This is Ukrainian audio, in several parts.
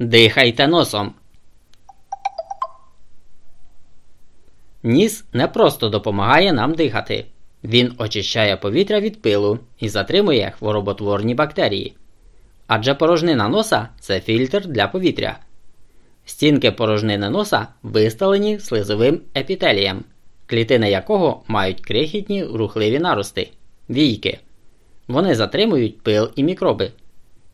Дихайте носом. Ніс не просто допомагає нам дихати. Він очищає повітря від пилу і затримує хвороботворні бактерії. Адже порожнина носа це фільтр для повітря. Стінки порожнини носа виставлені слизовим епітелієм, клітини якого мають крихітні рухливі нарости війки. Вони затримують пил і мікроби.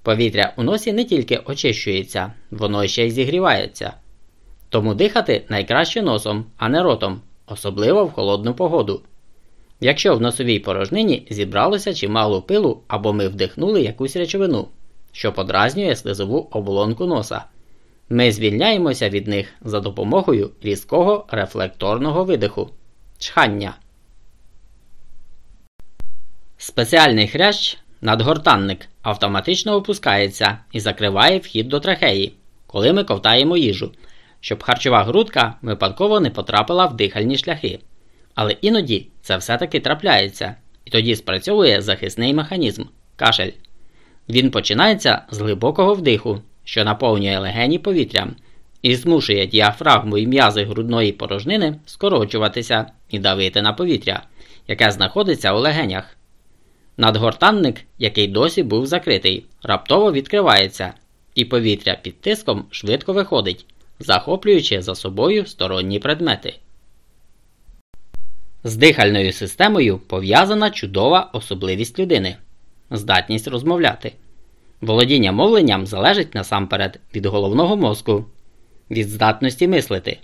Повітря у носі не тільки очищується, воно ще й зігрівається. Тому дихати найкраще носом, а не ротом, особливо в холодну погоду. Якщо в носовій порожнині зібралося чимало пилу або ми вдихнули якусь речовину, що подразнює слизову оболонку носа, ми звільняємося від них за допомогою різкого рефлекторного видиху чхання. Спеціальний хрящ надгортанник автоматично опускається і закриває вхід до трахеї, коли ми ковтаємо їжу, щоб харчова грудка випадково не потрапила в дихальні шляхи. Але іноді це все-таки трапляється, і тоді спрацьовує захисний механізм кашель. Він починається з глибокого вдиху, що наповнює легені повітрям, і змушує діафрагму і м'язи грудної порожнини скорочуватися і давити на повітря, яке знаходиться у легенях. Надгортанник, який досі був закритий, раптово відкривається, і повітря під тиском швидко виходить, захоплюючи за собою сторонні предмети. З дихальною системою пов'язана чудова особливість людини здатність розмовляти. Володіння мовленням залежить насамперед від головного мозку, від здатності мислити.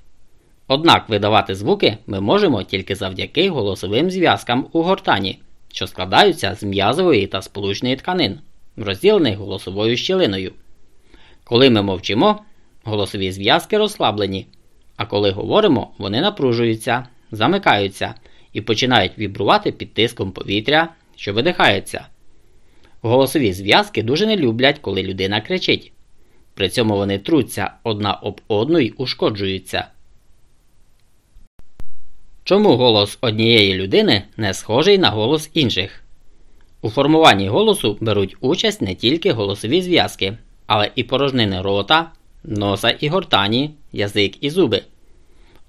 Однак видавати звуки ми можемо тільки завдяки голосовим зв'язкам у гортані, що складаються з м'язової та сполучної тканин, розділених голосовою щілиною. Коли ми мовчимо, голосові зв'язки розслаблені, а коли говоримо, вони напружуються, замикаються і починають вібрувати під тиском повітря, що видихається. Голосові зв'язки дуже не люблять, коли людина кричить. При цьому вони труться одна об одну й ушкоджуються. Чому голос однієї людини не схожий на голос інших? У формуванні голосу беруть участь не тільки голосові зв'язки, але і порожнини рота, носа і гортані, язик і зуби.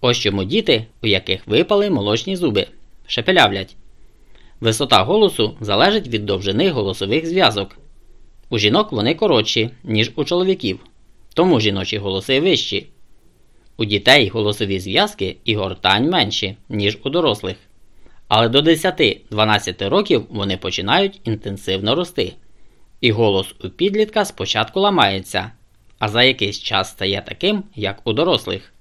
Ось чому діти, у яких випали молочні зуби, шепелявлять. Висота голосу залежить від довжини голосових зв'язок. У жінок вони коротші, ніж у чоловіків, тому жіночі голоси вищі. У дітей голосові зв'язки і гортань менші, ніж у дорослих. Але до 10-12 років вони починають інтенсивно рости. І голос у підлітка спочатку ламається, а за якийсь час стає таким, як у дорослих.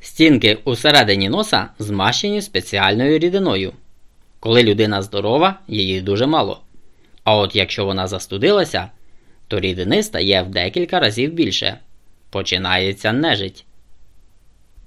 Стінки усередині носа змащені спеціальною рідиною. Коли людина здорова, її дуже мало. А от якщо вона застудилася, то рідини стає в декілька разів більше. Починається нежить.